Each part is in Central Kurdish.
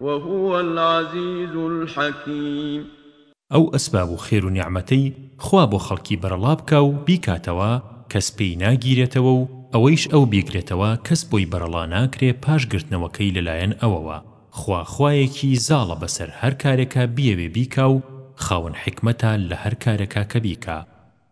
وهو العزیز الحکیم. ئەو ئەسباب و خێر و نیعمەتەی خوا بۆ خەڵکی بەرەڵا بکا و بیکاتەوە کەس پێی ناگیرێتەوە و ئەوەیش ئەو بیگرێتەوە کەس بۆی بەرەڵا ناکرێ پاش گرتنەوەکەی لەلایەن ئەوەوە خوا خوایەکی زاڵە بەسەر هەر کارێکا بیەوێ بیکا و خاوەن حیکمەتە لە هەر کارێکا کە بیکا.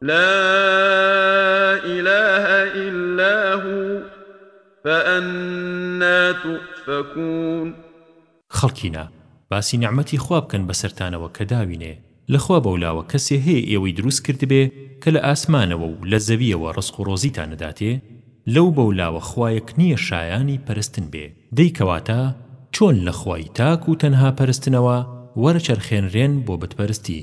لا اله الا هو فانا تؤفکون خەڵکینە، باسی نیعمەتی خوا بکەن بەسەرتانەوە کە داوینێ، لە خوا بەولاوە کەسێ هەیە ئێوەی دروست کردبێ کە لە ئاسمانەوە و لە زەویەوە ڕزق و ڕۆزیتان ئەداتێ؟ لەو بەولاوە خوایەک نییە شایانی پەرستن بێ. دەی کەواتە چۆن لە خوای تاک و تەنها پەرستنەوە وەرەچەرخێنرێن بۆ بتپەرستی؟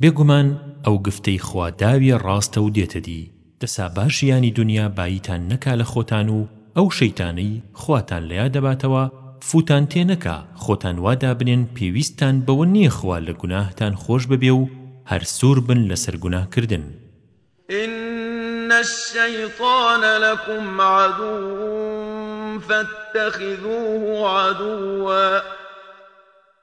بێگومان ئەو گفتەی خوا داویە ڕاستە و دێتە دی، دەسا با ژیانی دونیا باییتان نەکا لە خۆتان و ئەو شەیتانەی خواتان لەیا دەباتەوە فووتان تێ نەکا خۆتان وا دابنێن پێویستتان بەوە نیە خوا لە گوناهتان خۆش ببێ و هەر سوور بن لەسەر گوناه کردن. ان الشیطان لکم عدو فاتخذوه عدوا.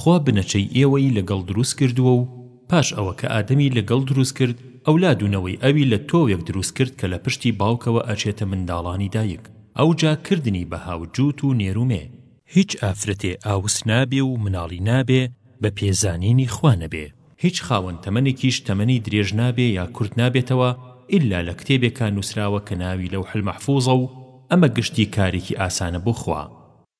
خوا بنەچەی ئێوەی لە گڵ دروست کردووە و پاش ئەوە کە ئادەمی لە گڵ دروست کرد ئەولاد و نەوەی ئەوی لە تۆوێک دروست کرد کە لە پشتی باوکەوە ئەچێتە منداڵانی دایک ئەوجا کردنی بە هاوجووت و نێرو مێ هیچ ئافرەتێ ئاوس نابێ و مناڵی نابێ بە پێ زانینی خوا نەبێ. هیچ خاوەن تەمەنێکیش تەمەنی درێژ نابێ یا کورت نابێتەوە ئیلا لە کتێبێکا نووسراوە کە ناوی لەوح المحفوظە و ئەمە گشتی کارێکی ئاسانە بۆ خوا.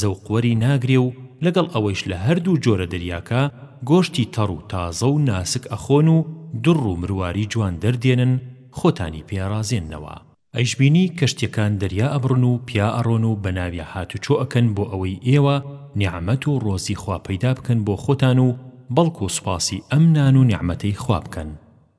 زەوق وەری ناگرێ و لەگەڵ ئەوەیش لە هەردوو جۆرە دەریاکە گۆشتی تەڕ و تازە و ناسک ئەخۆن و دڕ و مرواری جوان دەردێنن خۆتانی پێ ئەڕازێننەوە. ئەیشبینی کەشتیەکان دەریا ئەبڕن و پیا ئەڕۆن و بەناویا هاتوچۆ ئەکەن بۆ ئەوەی ئێوە نیعمەت و ڕۆزی خوا پەیدا بکەن بۆ خۆتان و بەڵکو سوپاسی ئەم نان و نیعمەتەی خوا بکەن.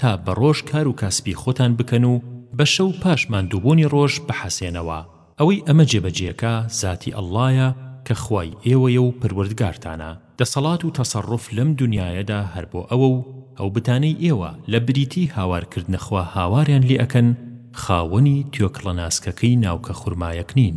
تا بە ڕۆژ کار و کاسبی خۆتان بکەن و بە شەو پاش ماندووبوونی ڕۆژ بحەسێنەوە، ئەوەی ئەمە جێبەجێکا زاتی اللەیە کە خوای ئێوەیە و پەروەردگارتانە، دەسەڵات و تەسەڕوف لەم دونیایەدا هەر بۆ ئەوە و ئەو بتانەی ئێوە لە بریتی هاوار کردنە خوا هاواریان لێ ئەکەن خاوەنی توێکڵە ناسکەکەی ناوکە خورمایەک نین.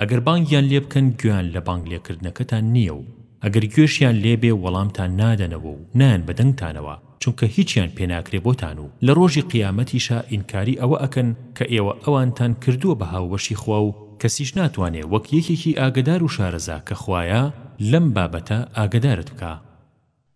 ئەگەر بانگیان لێ بکەن گوێیان لە بانگ لێ کردنەکەتان نییە و ئەگەر گوێشیان لێ بێ وەڵامتان نادەنەوە و نایەن بە دەنگتانەوە چونکە هیچیان پێ ناکرێ بۆتان و لە ڕۆژی قیامەتیشا ئینکاری ئەوە ئەکەن کە ئێوە ئەوانتان کردووە بە هاوبەشی خوا و کەسیش ناتوانێ وەک یەکێکی ئاگەدار و شارەزا کە خوایە لەم بابەتە ئاگەدارت بکا.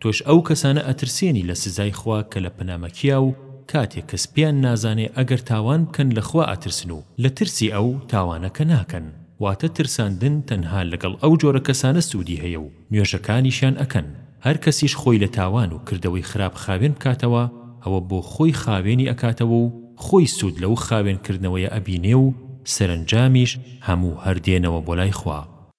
تۆش ئەو کەسانە ئەترسێنی لە سزای خوا کە لە پنەمەکیا و کاتێ کەس پێیان نازانێ ئەگەر تاوان بکەن لە خوا ئەترسن و لە ترسی ئەو تاوانەکە ناکەن واتە ترساندن تەنها لەگەڵ ئەو جۆرە کەسانە سوودی هەیە و نوێژەکانیشیان ئەکەن هەر کەسیش خۆی لە تاوان و کردەوەی خراپ خاوێن بکاتەوە ئەوە بۆ خۆی خاوێنی ئەکاتەوە و خۆی سوود لەو خاوێن کردنەوەیە ئەبینێ و سەرەنجامیش هەموو هەر دێنەوە بۆ لای خوا.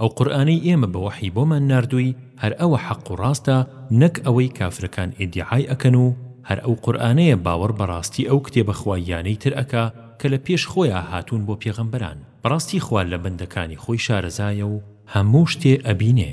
ئەو قورئانەی ئێمە بە وەحی بۆمان ناردووی هەر ئەوە حەق و ڕاستە نەک ئەوەی کافرەکان ئیدیعای ئەکەن و هەر ئەو قورئانەیە باوەڕ بە ڕاستی ئەو کتێبە خواییانەی تر ئەکا کە لە پێش خۆیا هاتوون بۆ پێغەمبەران بەڕاستی خوا لە بەندەکانی خۆی شارەزایە و هەموو شتێ ئەبینێ.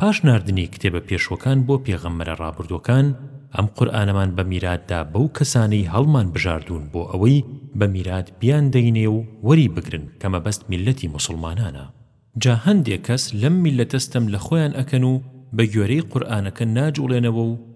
پاش ناردنی کتێبە پێشوەکان بۆ پێغەمبەرە ڕابردوەکان ئەم قورئانەمان بە میرات دا بەو کەسانەی هەڵمان بژاردوون بۆ ئەوەی بە میرات بیان دەینێ و وەری بگرن کە مەبەست میللەتی موسڵمانانە جا هەندێ کەس لەم میللەتە ستەم لە خۆیان ئەکەن و بە گۆێرەی قورئانەکە ناجوڵێنەوە و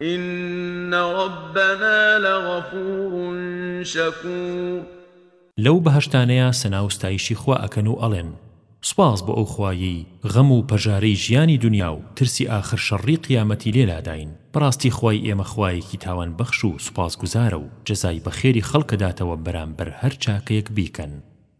ان ربنا لغفور شکور. لەو بەهەشتانەیا سەنا و ستایشی خوا ئەکەن و ئەڵێن، سوپاس بۆ ئەو خوایەی غەم و پەژارەی ژیانی دونیا و ترسی ئاخر شەڕڕی قیامەتی لێ لاداین، بەڕاستی خوای ئێمە خوایەکی تاوان بەخش و سوپاسگوزارە و جەزای بەخێری خەڵکەداتەوە بەرامبەر هەر چاکەیەک بیکەن.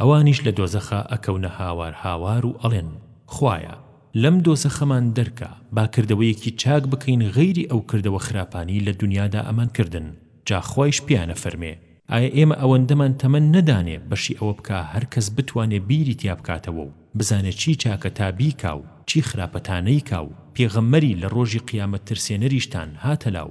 ئەوانیش لە دۆزەخا ئەکەونە هاوار هاوار و ئەڵێن، خوایە لەم دۆزەخەمان دەرکە، با کردەوەیەکی چاک بکەین غەیری ئەو کردەوە خراپانەی لە دونیادا ئەمان کردن، جا خوایش پێیان ئەفەرمێ، ئایا ئێمە ئەوەندەمان تەمەن نەدانێ بەشی ئەوە بکا هەر کەس بتوانێ بیری تیا بکاتەوە و بزانێ چی چاکە تا بیکا و چی خراپە تا نەیکا و پێغەمبەری لە ڕۆژی قیامەت ترسێنەریشتان هاتە لاو،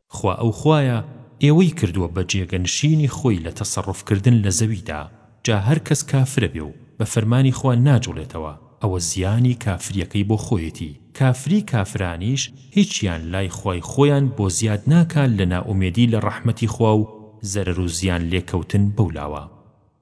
خوا ئەو خوایە ئێوەی کردووە بە جێگەنشینی خۆی لە تەسەڕوف کردن لە زەویدا، جا هەر کەس کافرە بێ و بە فەرمانی خوا ناجوڵێتەوە ئەوە زیانی کافریەکەی بۆ خۆیەتی، کافری کافرانیش هیچیان لای خوای خۆیان بۆ زیاد ناکا لە نائومێدی لە ڕەحمەتی خوا و زەرەر و زیان لێکەوتن بەولاوە.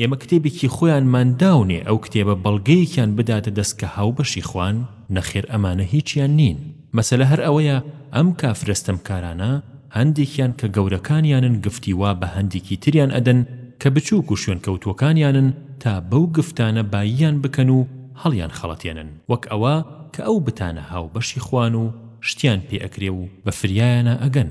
ئێمە کتێبێکی خۆیانمان داونێ ئەو کتێبە بەڵگەیەکیان بداتە دەست کە هاوبەشی خوان؟ نەخێر ئەمانە هیچیان نین مەسەلە هەر ئەوەیە ئەم کافرە ستەمکارانە هەندێکیان کە گەورەکانیانن گفتی وا بە هەندێکی تریان ئەدەن کە بچوک و شوێنکەوتووەکانیانن تا بەو گفتانە باییان بکەن و هەڵیان خەڵەتێنن وەک ئەوە کە ئەو بتانە هاوبەشی خوان و شتیان پێ ئەکرێ و بە فریایانا ئەگەن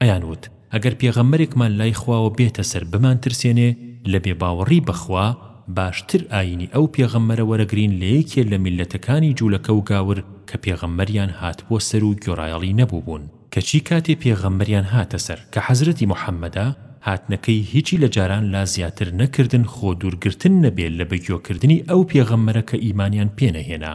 ئەیانوت، ئەگەر پێغەمبەرێکمان لای خواوە بێتە سەر بمانترسێنێ لە بێ باوەڕی بە خوا، باشتر ئایینی ئەو پێغەمبەرە وەرەگرین لە یەکێ لە میللەتەکانی جوولەکە و گاور کە پێغەمبەریان هاتبووە سەر و گوێڕایەڵی نەبووبوون، کەچی کاتێ پێغەمبەریان هاتە سەر کە حەزرەتی محەممەدە، هاتنەکەی هیچی لە جاران لا زیاتر نەکردن خۆ دوورگرتن نەبێ لە بەگوێکردنی ئەو پێغەمبەرە کە ئیمانیان پێ نەهێنا.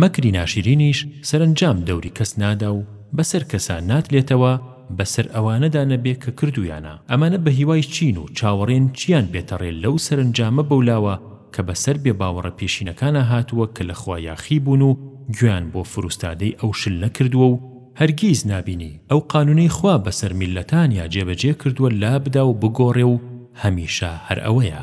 مەکری ناشرینیش سەرەنجام دەوری کەس نادا و بەسەر کەسا ناتلێتەوە بەسەر ئەوانەدا نەبێ کە کردوویانە، ئەمانە بە هیوای چین و چاوەڕێن چیان بێتە ڕێ لەو سەرەنجامە بەولاوە کە بەسەر بێباوەڕە پێشینەکانا هاتووە کە لە خوا یاخی بوون و گوێیان بۆ فروستادەی ئەو شل نەکردووە و هەرگیز نابینی ئەو قانوونەی خوا بەسەر میللەتانیا جێبەجێ کردووە لابدا و بگۆڕێ و هەمیشە هەر ئەوەیە.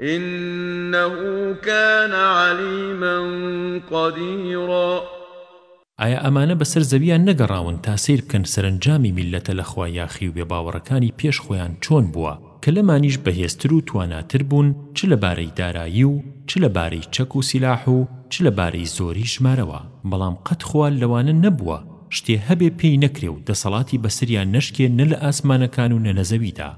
انه کان علیما قدیرا. ئایا ئەمانە بەسەر زەویان نەگەڕاون تا سەیر بکەن سەرەنجامی میللەتە لە خوا یاخی و بێباوەڕەکانی پێش خۆیان چۆن بووە کە لەمانیش بەهێزتر و تواناتر بوون چ لە بارەی دارایی و چ لە بارەی چەک و سیلاح و چ لە بارەی زۆری ژمارەوە بەڵام قەت خوا لەوانە نەبووە شتێ هەبێ پێی نەکرێ و دەسەڵاتی بەسەریان نەشکێ نە لە ئاسمانەکان و نە لە زەویدا.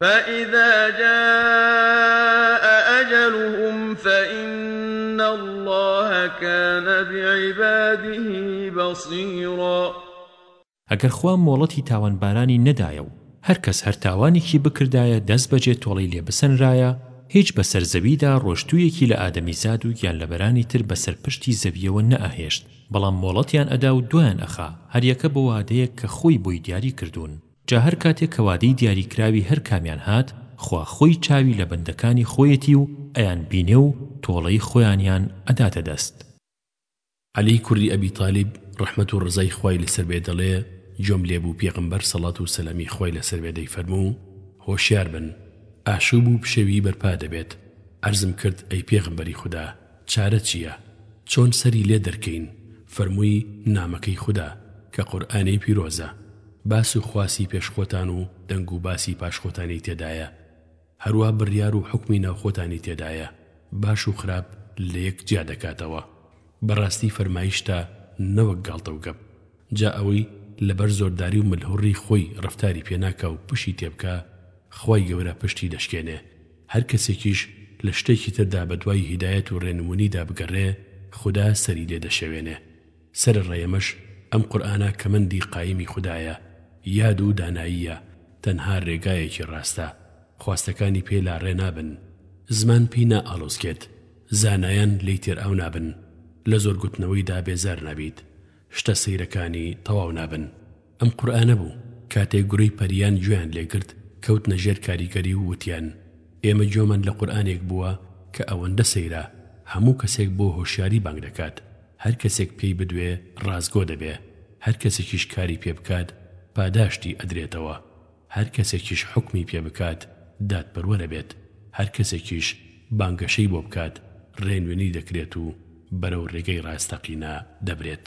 فَإِذَا جَاءَ أَجَلُهُمْ فَإِنَّ اللَّهَ کَانَ بِعِبَادِهِ بَصِیرًا ئەگەر خوا مۆڵەتی تاوانبارانی نەدایە و هەر کەس هەر تاوانێکی بکردایە دەستبەجێ تۆڵەی لێ بسەنرایە، هیچ بەسەر زەویدا ڕۆشتوویەکی لە ئادەمیزاد و گیانلەبەرانی تر بەسەر پشتی زەوییەوە نەئەهێشت، بەڵام مۆڵەتیان ئەدا و دوایان ئەخا، هەریەکە بۆ وادەیەک کە خۆی بۆی دیاری کردوون. جا هەر کاتێ کە وادەی دیاری کراوی هەر کامیان هات خوا خۆی چاوی لە بەندەکانی خۆیەتی و ئەیان بینێ و تۆڵەی خۆیانیان ئەداتە دەست. عەلی کوڕی ئەبی تالیب ڕەحمەت و ڕەزای خوای لەسەر بێ دەڵێ، گوێم لێ بوو پێغەمبەر سەڵات و سەلامی خوای لەسەر بێ دەیفەرموو، هۆشیار بن، ئاشوب و پشێویی بەرپا دەبێت، عەرزم کرد ئەی پێغەمبەری خودا، چارە چیە؟ چۆن سەری لێ دەرکەین؟ فەرمووی، نامەکەی خودا، کە قورئانی پیرۆزە، باس و خواسی پێش خۆتان و دەنگ و باسی پاش خۆتانی تێدایە، هەروا بڕیار و حوکمی ناو خۆتانی تێدایە، باش و خراپ لە یەک جیا دەکاتەوە. بەڕاستی فەرمایشتە نەوەک گاڵتە و گەپ. جا ئەوەی لەبەر زۆرداری و ملهوڕی خۆی ڕەفتاری پێ ناکا و پشتی تێبکا، خوای گەورە پشتی دەشکێنێ. هەر کەسێکیش لە شتێکی تردا بە دوای هیدایەت و ڕێنموونیدا بگەڕێ، خودا سەری لێ دەشێوێنێ. سەر ڕێ ئەمەش ئەم قورئانە کە مەندی قایمی خودایە، یاد و داناییە، تەنها ڕێگایەکی ڕاستە، خواستەکانی پێ لاڕێ نابن، زمان پێی نائاڵۆزکێت، زانایان لێی تێرئاو نابن، لە زۆر گوتنەوەیدا بێزار نابیت، شتە سەیرەکانی تەواو نابن. ئەم قورئانە بوو کاتێک گورەی پەریان گوێیان لێگرت کەوتنە ژێر کاریگەری و وتیان ئێمە گوێمان لە قورئانێک بووە کە ئەوەندە سەیرە هەموو کەسێک بۆ هۆشیاری بانگ دەکات هەر کەسێک پێی بدوێ ڕاستگۆ دەبێ هەر کەسێکیش کاری پێ بکات پاداشتی ئەدرێتەوە هەر کەسێکیش حوکمی پێ بکات دادپەروەر ئەبێت هەر کەسێکیش بانگەشەی بۆ بکات ڕێنوێنی دەکرێت و بەرەو ڕێگەی ڕاستەقینە دەبرێت.